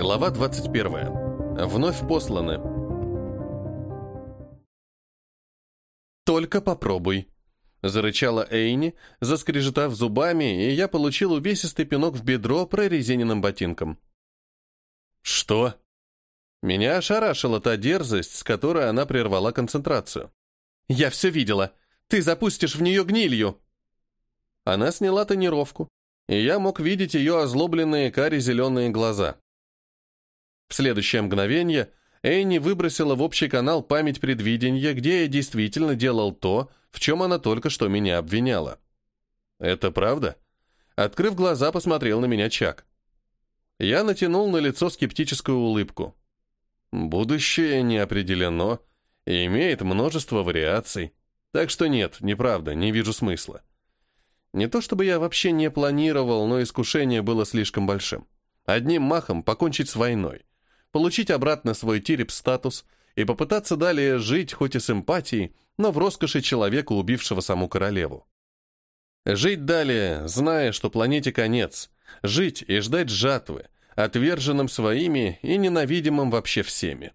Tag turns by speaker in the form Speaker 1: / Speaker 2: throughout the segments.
Speaker 1: Глава 21. Вновь посланы. «Только попробуй», — зарычала Эйни, заскрежетав зубами, и я получил увесистый пинок в бедро прорезиненным ботинком. «Что?» Меня ошарашила та дерзость, с которой она прервала концентрацию. «Я все видела. Ты запустишь в нее гнилью!» Она сняла тонировку, и я мог видеть ее озлобленные кари-зеленые глаза. В следующее мгновение Энни выбросила в общий канал память предвидения, где я действительно делал то, в чем она только что меня обвиняла. «Это правда?» Открыв глаза, посмотрел на меня Чак. Я натянул на лицо скептическую улыбку. Будущее не определено и имеет множество вариаций. Так что нет, неправда, не вижу смысла. Не то чтобы я вообще не планировал, но искушение было слишком большим. Одним махом покончить с войной, получить обратно свой тирип-статус и попытаться далее жить хоть и с эмпатией, но в роскоши человека, убившего саму королеву. Жить далее, зная, что планете конец, жить и ждать жатвы, отверженным своими и ненавидимым вообще всеми.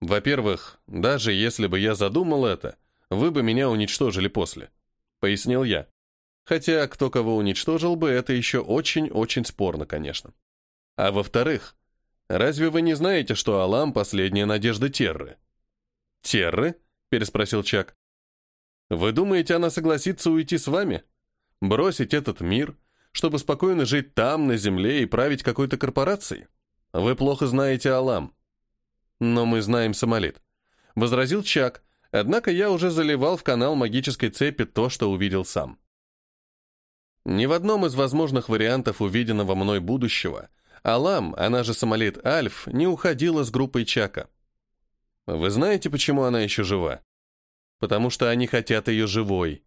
Speaker 1: Во-первых, даже если бы я задумал это, вы бы меня уничтожили после, пояснил я. Хотя кто кого уничтожил бы, это еще очень-очень спорно, конечно. А во-вторых, разве вы не знаете, что Алам — последняя надежда Терры? Терры? переспросил Чак. Вы думаете, она согласится уйти с вами? Бросить этот мир — чтобы спокойно жить там, на земле, и править какой-то корпорацией? Вы плохо знаете Алам. Но мы знаем Сомалит. Возразил Чак, однако я уже заливал в канал магической цепи то, что увидел сам. Ни в одном из возможных вариантов увиденного мной будущего Алам, она же Сомалит Альф, не уходила с группой Чака. Вы знаете, почему она еще жива? Потому что они хотят ее живой.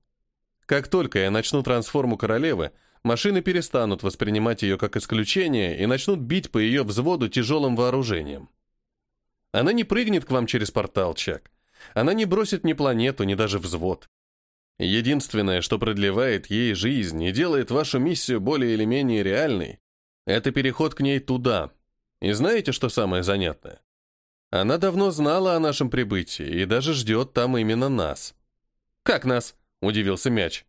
Speaker 1: Как только я начну трансформу королевы, машины перестанут воспринимать ее как исключение и начнут бить по ее взводу тяжелым вооружением. Она не прыгнет к вам через портал, Чак. Она не бросит ни планету, ни даже взвод. Единственное, что продлевает ей жизнь и делает вашу миссию более или менее реальной, это переход к ней туда. И знаете, что самое занятное? Она давно знала о нашем прибытии и даже ждет там именно нас. «Как нас?» – удивился мяч.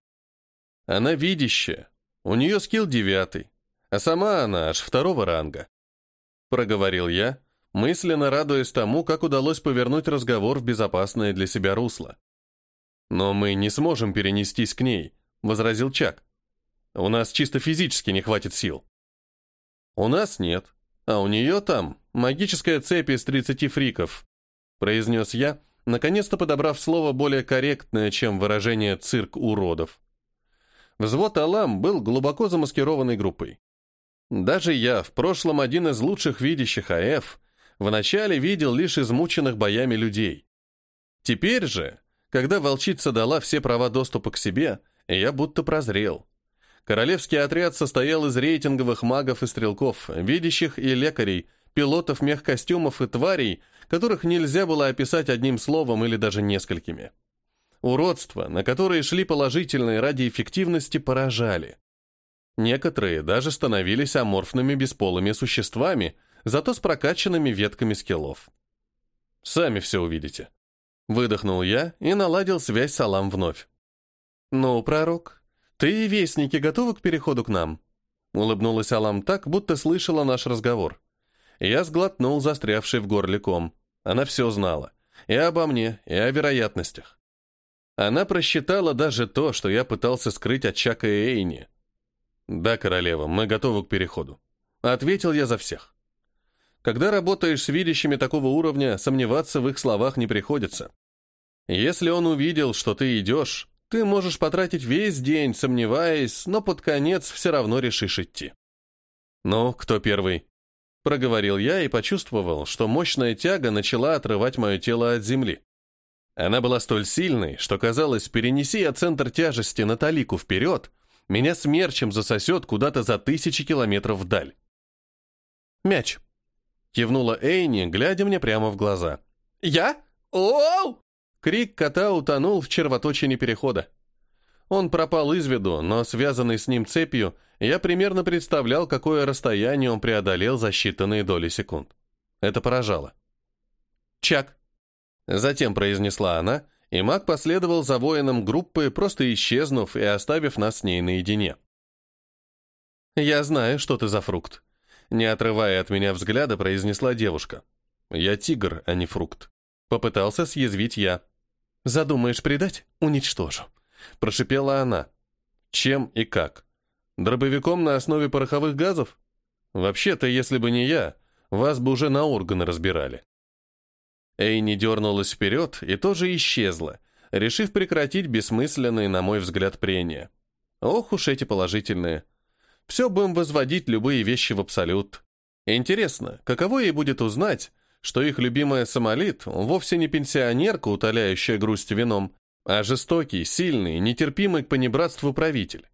Speaker 1: «Она видящая, у нее скилл девятый, а сама она аж второго ранга. Проговорил я, мысленно радуясь тому, как удалось повернуть разговор в безопасное для себя русло. «Но мы не сможем перенестись к ней», — возразил Чак. «У нас чисто физически не хватит сил». «У нас нет, а у нее там магическая цепь из 30 фриков», — произнес я, наконец-то подобрав слово более корректное, чем выражение «цирк уродов». Взвод «Алам» был глубоко замаскированной группой. Даже я, в прошлом один из лучших видящих АФ, вначале видел лишь измученных боями людей. Теперь же, когда волчица дала все права доступа к себе, я будто прозрел. Королевский отряд состоял из рейтинговых магов и стрелков, видящих и лекарей, пилотов мехкостюмов и тварей, которых нельзя было описать одним словом или даже несколькими. Уродства, на которые шли положительные ради эффективности, поражали. Некоторые даже становились аморфными бесполыми существами, зато с прокачанными ветками скиллов. «Сами все увидите». Выдохнул я и наладил связь с Алам вновь. «Ну, пророк, ты вестники готовы к переходу к нам?» Улыбнулась Алам так, будто слышала наш разговор. Я сглотнул застрявший в горле ком. Она все знала. И обо мне, и о вероятностях. Она просчитала даже то, что я пытался скрыть от Чака и Эйни. «Да, королева, мы готовы к переходу», — ответил я за всех. Когда работаешь с видящими такого уровня, сомневаться в их словах не приходится. Если он увидел, что ты идешь, ты можешь потратить весь день, сомневаясь, но под конец все равно решишь идти. «Ну, кто первый?» Проговорил я и почувствовал, что мощная тяга начала отрывать мое тело от земли. Она была столь сильной, что казалось, перенеси я центр тяжести на талику вперед, меня смерчем засосет куда-то за тысячи километров вдаль. «Мяч!» — кивнула Эйни, глядя мне прямо в глаза. «Я? Оу!» Крик кота утонул в червоточине перехода. Он пропал из виду, но связанный с ним цепью, я примерно представлял, какое расстояние он преодолел за считанные доли секунд. Это поражало. «Чак!» Затем произнесла она, и маг последовал за воином группы, просто исчезнув и оставив нас с ней наедине. «Я знаю, что ты за фрукт», — не отрывая от меня взгляда, произнесла девушка. «Я тигр, а не фрукт». Попытался съязвить я. «Задумаешь предать? Уничтожу», — прошипела она. «Чем и как? Дробовиком на основе пороховых газов? Вообще-то, если бы не я, вас бы уже на органы разбирали». Эйни дернулась вперед и тоже исчезла, решив прекратить бессмысленные, на мой взгляд, прения. Ох уж эти положительные. Все будем возводить любые вещи в абсолют. Интересно, каково ей будет узнать, что их любимая Сомалит вовсе не пенсионерка, утоляющая грусть вином, а жестокий, сильный, нетерпимый к понебратству правитель.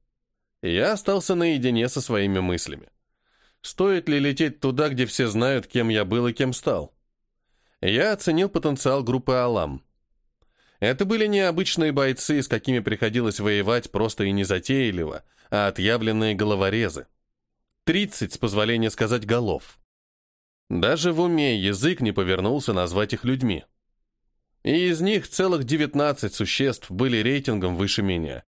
Speaker 1: Я остался наедине со своими мыслями. Стоит ли лететь туда, где все знают, кем я был и кем стал? Я оценил потенциал группы «Алам». Это были необычные бойцы, с какими приходилось воевать просто и незатейливо, а отъявленные головорезы. Тридцать, с позволения сказать, голов. Даже в уме язык не повернулся назвать их людьми. И из них целых девятнадцать существ были рейтингом выше меня.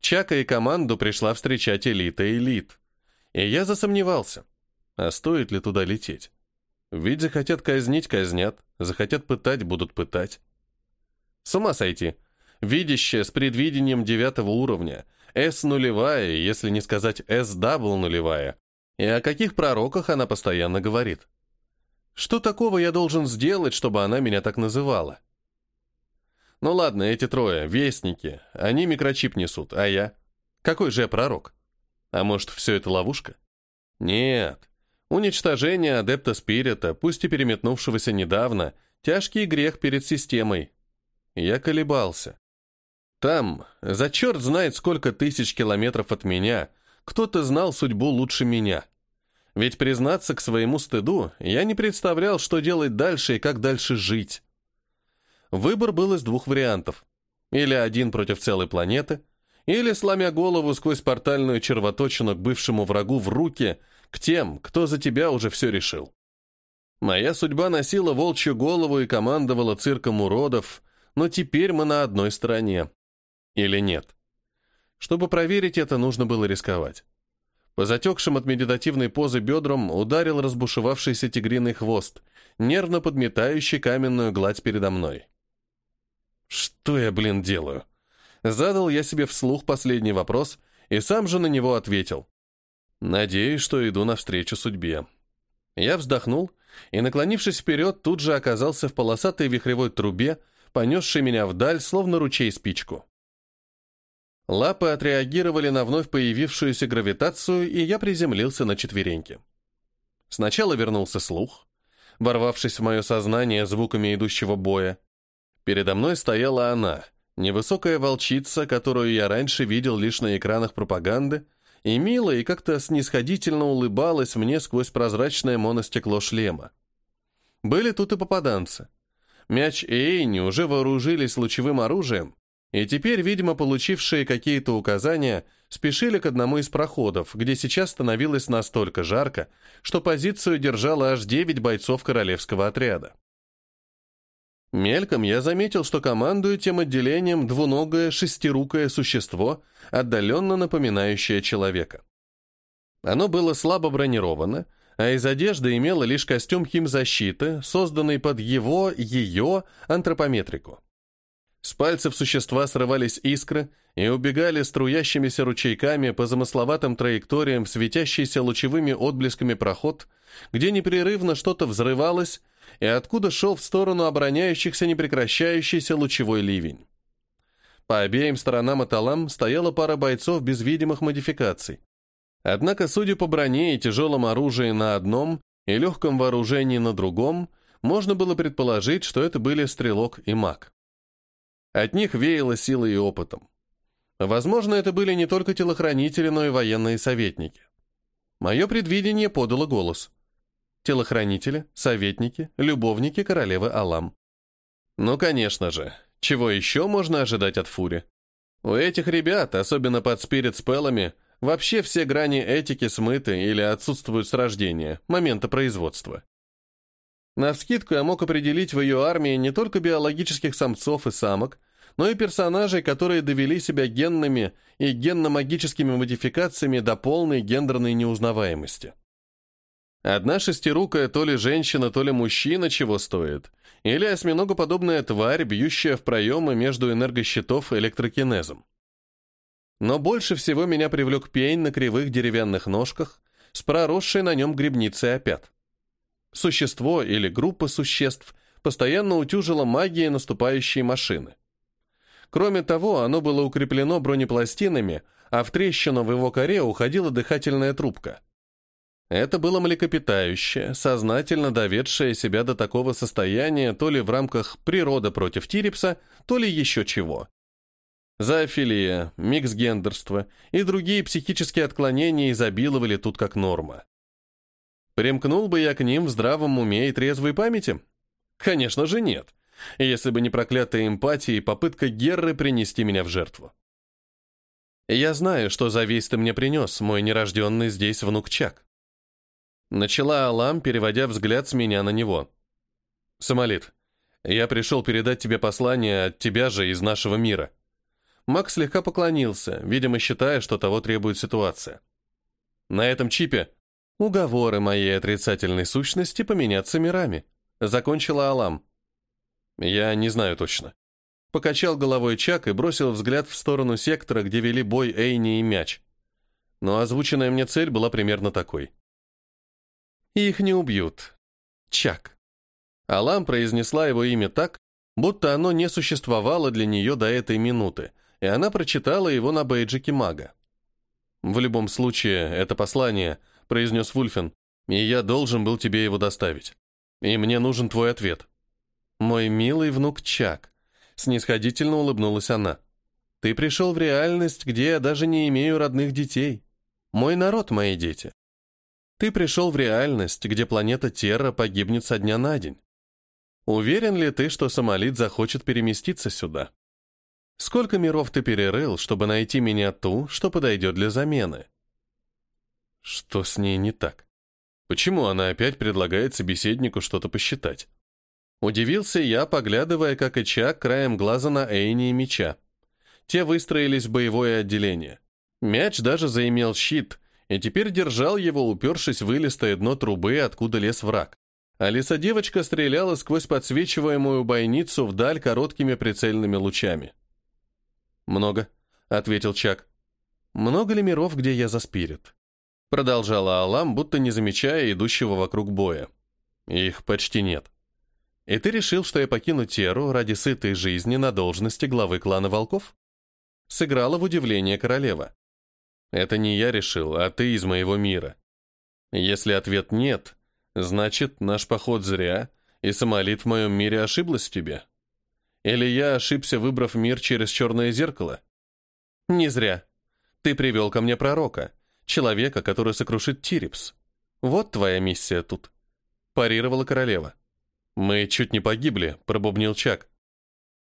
Speaker 1: Чака и команду пришла встречать элита элит. И я засомневался, а стоит ли туда лететь. Ведь захотят казнить – казнят, захотят пытать – будут пытать. С ума сойти. Видящая с предвидением девятого уровня, S нулевая, если не сказать S-double нулевая. И о каких пророках она постоянно говорит. Что такого я должен сделать, чтобы она меня так называла? Ну ладно, эти трое, вестники, они микрочип несут, а я? Какой же я пророк? А может, все это ловушка? Нет, Уничтожение адепта спирита, пусть и переметнувшегося недавно, тяжкий грех перед системой. Я колебался. Там, за черт знает сколько тысяч километров от меня, кто-то знал судьбу лучше меня. Ведь признаться к своему стыду, я не представлял, что делать дальше и как дальше жить. Выбор был из двух вариантов. Или один против целой планеты, или, сломя голову сквозь портальную червоточину к бывшему врагу в руки – к тем, кто за тебя уже все решил. Моя судьба носила волчью голову и командовала цирком уродов, но теперь мы на одной стороне. Или нет? Чтобы проверить это, нужно было рисковать. По затекшим от медитативной позы бедрам ударил разбушевавшийся тигриный хвост, нервно подметающий каменную гладь передо мной. «Что я, блин, делаю?» Задал я себе вслух последний вопрос и сам же на него ответил. Надеюсь, что иду навстречу судьбе. Я вздохнул и, наклонившись вперед, тут же оказался в полосатой вихревой трубе, понесшей меня вдаль, словно ручей спичку. Лапы отреагировали на вновь появившуюся гравитацию, и я приземлился на четвереньки. Сначала вернулся слух, ворвавшись в мое сознание звуками идущего боя. Передо мной стояла она, невысокая волчица, которую я раньше видел лишь на экранах пропаганды, и мило и как-то снисходительно улыбалась мне сквозь прозрачное моностекло шлема. Были тут и попаданцы. Мяч и Эйни уже вооружились лучевым оружием, и теперь, видимо, получившие какие-то указания, спешили к одному из проходов, где сейчас становилось настолько жарко, что позицию держало аж девять бойцов королевского отряда. Мельком я заметил, что командует тем отделением двуногое шестирукое существо, отдаленно напоминающее человека. Оно было слабо бронировано, а из одежды имело лишь костюм химзащиты, созданный под его, ее антропометрику. С пальцев существа срывались искры и убегали струящимися ручейками по замысловатым траекториям в светящийся лучевыми отблесками проход, где непрерывно что-то взрывалось, и откуда шел в сторону обороняющихся непрекращающийся лучевой ливень. По обеим сторонам Аталам стояла пара бойцов без видимых модификаций. Однако, судя по броне и тяжелом оружии на одном и легком вооружении на другом, можно было предположить, что это были стрелок и маг. От них веяло силой и опытом. Возможно, это были не только телохранители, но и военные советники. Мое предвидение подало голос телохранители, советники, любовники королевы Алам. Ну, конечно же, чего еще можно ожидать от Фури? У этих ребят, особенно под спирит с пелами, вообще все грани этики смыты или отсутствуют с рождения, момента производства. Навскидку я мог определить в ее армии не только биологических самцов и самок, но и персонажей, которые довели себя генными и генно-магическими модификациями до полной гендерной неузнаваемости. Одна шестирукая то ли женщина, то ли мужчина чего стоит, или осьминогоподобная тварь, бьющая в проемы между энергощитов электрокинезом. Но больше всего меня привлек пень на кривых деревянных ножках с проросшей на нем грибницей опят. Существо или группа существ постоянно утюжило магией наступающей машины. Кроме того, оно было укреплено бронепластинами, а в трещину в его коре уходила дыхательная трубка. Это было млекопитающее, сознательно доведшее себя до такого состояния то ли в рамках природа против Тирипса, то ли еще чего. Зоофилия, микс-гендерство и другие психические отклонения изобиловали тут как норма. Примкнул бы я к ним в здравом уме и трезвой памяти? Конечно же нет, если бы не проклятая эмпатия и попытка Герры принести меня в жертву. Я знаю, что за весть ты мне принес, мой нерожденный здесь внук Чак. Начала Алам, переводя взгляд с меня на него. «Самолит, я пришел передать тебе послание от тебя же из нашего мира». Макс слегка поклонился, видимо, считая, что того требует ситуация. На этом чипе уговоры моей отрицательной сущности поменяться мирами. Закончила Алам. Я не знаю точно. Покачал головой Чак и бросил взгляд в сторону сектора, где вели бой Эйни и мяч. Но озвученная мне цель была примерно такой. Их не убьют. Чак. Алам произнесла его имя так, будто оно не существовало для нее до этой минуты, и она прочитала его на бейджике мага. «В любом случае, это послание», — произнес Вульфен, «и я должен был тебе его доставить. И мне нужен твой ответ». «Мой милый внук Чак», — снисходительно улыбнулась она. «Ты пришел в реальность, где я даже не имею родных детей. Мой народ — мои дети. Ты пришел в реальность, где планета Терра погибнет со дня на день. Уверен ли ты, что Сомалит захочет переместиться сюда? Сколько миров ты перерыл, чтобы найти меня ту, что подойдет для замены? Что с ней не так? Почему она опять предлагает собеседнику что-то посчитать? Удивился я, поглядывая, как и Чак, краем глаза на Эйни и меча. Те выстроились в боевое отделение. Мяч даже заимел щит, и теперь держал его, упершись в вылистое дно трубы, откуда лез враг. А лиса-девочка стреляла сквозь подсвечиваемую бойницу вдаль короткими прицельными лучами. «Много», — ответил Чак. «Много ли миров, где я за спирит?» Продолжала Алам, будто не замечая идущего вокруг боя. «Их почти нет. И ты решил, что я покину Теру ради сытой жизни на должности главы клана волков?» Сыграла в удивление королева. Это не я решил, а ты из моего мира. Если ответ нет, значит, наш поход зря, и Самолит в моем мире ошиблась в тебе. Или я ошибся, выбрав мир через черное зеркало? Не зря. Ты привел ко мне пророка, человека, который сокрушит Тирипс. Вот твоя миссия тут. Парировала королева. Мы чуть не погибли, пробубнил Чак.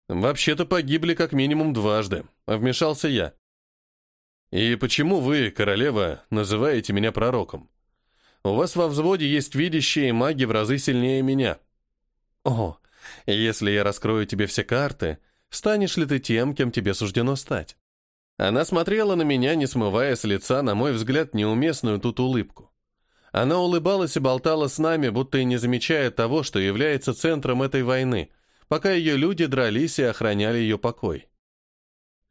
Speaker 1: Вообще-то погибли как минимум дважды, вмешался я. «И почему вы, королева, называете меня пророком? У вас во взводе есть видящие маги в разы сильнее меня». «О, если я раскрою тебе все карты, станешь ли ты тем, кем тебе суждено стать?» Она смотрела на меня, не смывая с лица, на мой взгляд, неуместную тут улыбку. Она улыбалась и болтала с нами, будто и не замечая того, что является центром этой войны, пока ее люди дрались и охраняли ее покой.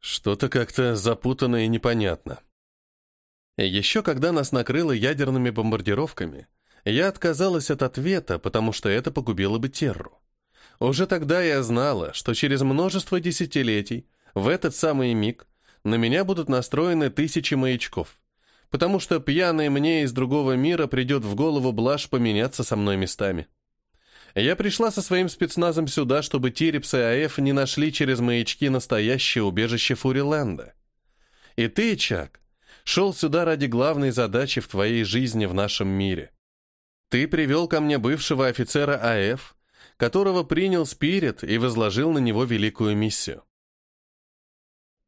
Speaker 1: Что-то как-то запутанно и непонятно. Еще когда нас накрыло ядерными бомбардировками, я отказалась от ответа, потому что это погубило бы Терру. Уже тогда я знала, что через множество десятилетий, в этот самый миг, на меня будут настроены тысячи маячков, потому что пьяный мне из другого мира придет в голову блажь поменяться со мной местами. Я пришла со своим спецназом сюда, чтобы Тирипс и АЭФ не нашли через маячки настоящее убежище Фуриленда. И ты, Чак, шел сюда ради главной задачи в твоей жизни в нашем мире. Ты привел ко мне бывшего офицера АЭФ, которого принял Спирит и возложил на него великую миссию.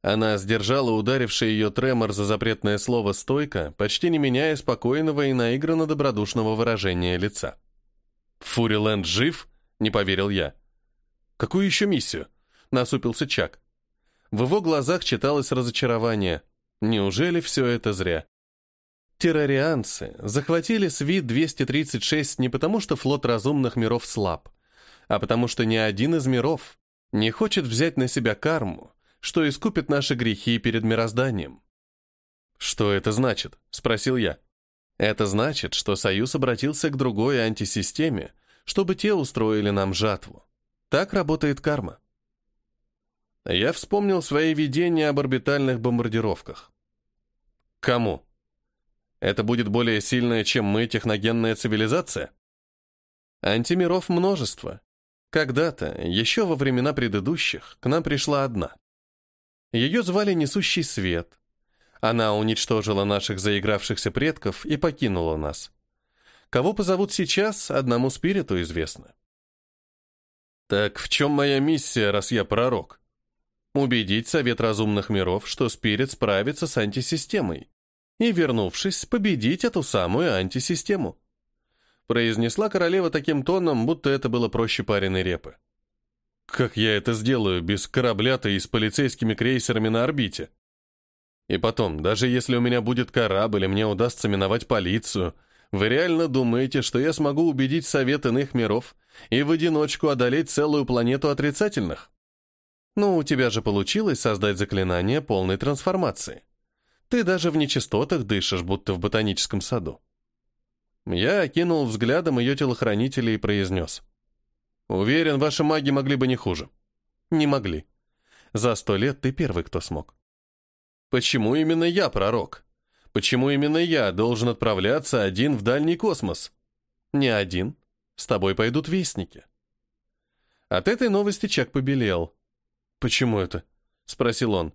Speaker 1: Она сдержала ударивший ее тремор за запретное слово «стойко», почти не меняя спокойного и наигранно добродушного выражения лица. «Фуриленд жив?» — не поверил я. «Какую еще миссию?» — насупился Чак. В его глазах читалось разочарование. Неужели все это зря? Террорианцы захватили Свит-236 не потому, что флот разумных миров слаб, а потому что ни один из миров не хочет взять на себя карму, что искупит наши грехи перед мирозданием. «Что это значит?» — спросил я. «Это значит, что Союз обратился к другой антисистеме, чтобы те устроили нам жатву. Так работает карма». Я вспомнил свои видения об орбитальных бомбардировках. Кому? Это будет более сильная, чем мы, техногенная цивилизация? Антимиров множество. Когда-то, еще во времена предыдущих, к нам пришла одна. Ее звали Несущий Свет. Она уничтожила наших заигравшихся предков и покинула нас. Кого позовут сейчас, одному спириту известно. Так в чем моя миссия, раз я пророк? Убедить Совет Разумных Миров, что спирит справится с антисистемой. И, вернувшись, победить эту самую антисистему. Произнесла королева таким тоном, будто это было проще пареной репы. Как я это сделаю без корабля-то и с полицейскими крейсерами на орбите? И потом, даже если у меня будет корабль и мне удастся миновать полицию, вы реально думаете, что я смогу убедить Совет иных миров и в одиночку одолеть целую планету отрицательных? Ну, у тебя же получилось создать заклинание полной трансформации. Ты даже в нечистотах дышишь, будто в ботаническом саду. Я окинул взглядом ее телохранителя и произнес. Уверен, ваши маги могли бы не хуже. Не могли. За сто лет ты первый, кто смог. Почему именно я пророк? Почему именно я должен отправляться один в дальний космос? Не один. С тобой пойдут вестники. От этой новости Чак побелел. «Почему это?» — спросил он.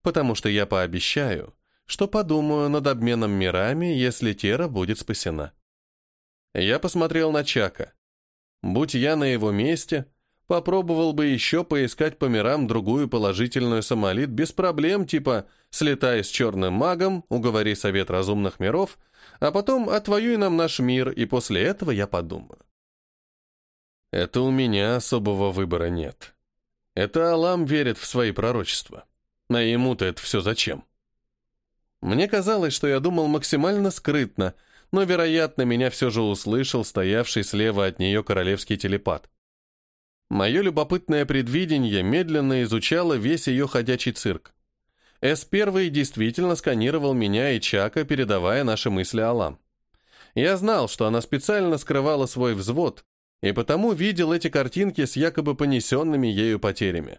Speaker 1: «Потому что я пообещаю, что подумаю над обменом мирами, если Тера будет спасена». Я посмотрел на Чака. Будь я на его месте, попробовал бы еще поискать по мирам другую положительную самолит без проблем, типа «слетай с черным магом, уговори совет разумных миров», а потом «отвоюй нам наш мир, и после этого я подумаю». Это у меня особого выбора нет. Это Алам верит в свои пророчества. А ему-то это все зачем? Мне казалось, что я думал максимально скрытно — но, вероятно, меня все же услышал стоявший слева от нее королевский телепат. Мое любопытное предвидение медленно изучало весь ее ходячий цирк. С-1 действительно сканировал меня и Чака, передавая наши мысли Алам. Я знал, что она специально скрывала свой взвод, и потому видел эти картинки с якобы понесенными ею потерями.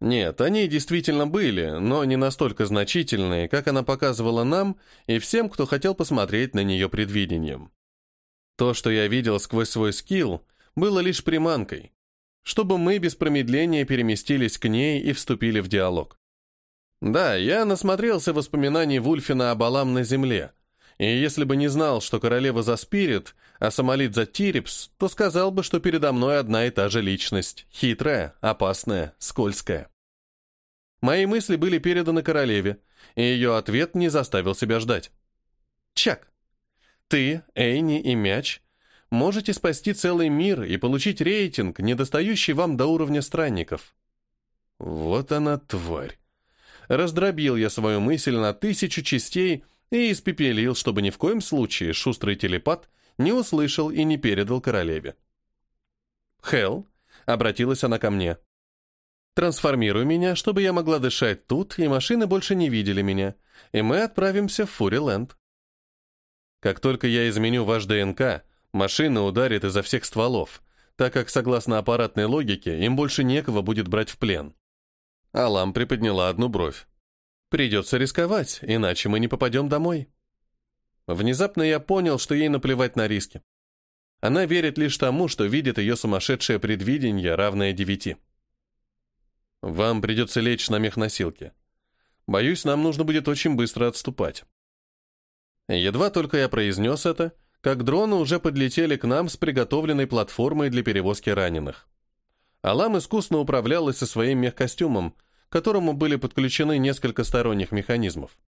Speaker 1: Нет, они действительно были, но не настолько значительные, как она показывала нам и всем, кто хотел посмотреть на нее предвидением. То, что я видел сквозь свой скилл, было лишь приманкой, чтобы мы без промедления переместились к ней и вступили в диалог. Да, я насмотрелся воспоминаний Вульфина об Алам на земле, и если бы не знал, что королева за Спирит, а Самолит за Тирипс, то сказал бы, что передо мной одна и та же личность, хитрая, опасная, скользкая. Мои мысли были переданы королеве, и ее ответ не заставил себя ждать. «Чак, ты, Эйни и Мяч можете спасти целый мир и получить рейтинг, недостающий вам до уровня странников». Вот она, тварь. Раздробил я свою мысль на тысячу частей и испепелил, чтобы ни в коем случае шустрый телепат не услышал и не передал королеве. «Хелл», — обратилась она ко мне, — «трансформируй меня, чтобы я могла дышать тут, и машины больше не видели меня, и мы отправимся в Фуриленд». Как только я изменю ваш ДНК, машина ударит изо всех стволов, так как, согласно аппаратной логике, им больше некого будет брать в плен. Алам приподняла одну бровь. Придется рисковать, иначе мы не попадем домой. Внезапно я понял, что ей наплевать на риски. Она верит лишь тому, что видит ее сумасшедшее предвидение, равное девяти. Вам придется лечь на мехносилке. Боюсь, нам нужно будет очень быстро отступать. Едва только я произнес это, как дроны уже подлетели к нам с приготовленной платформой для перевозки раненых. Алам искусно управлялась со своим мехкостюмом, к которому были подключены несколько сторонних механизмов.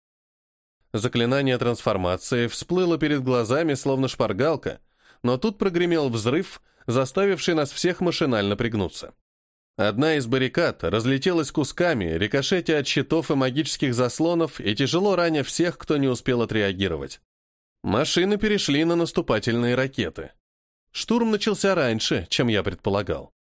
Speaker 1: Заклинание трансформации всплыло перед глазами, словно шпаргалка, но тут прогремел взрыв, заставивший нас всех машинально пригнуться. Одна из баррикад разлетелась кусками, рикошетя от щитов и магических заслонов и тяжело раня всех, кто не успел отреагировать. Машины перешли на наступательные ракеты. Штурм начался раньше, чем я предполагал.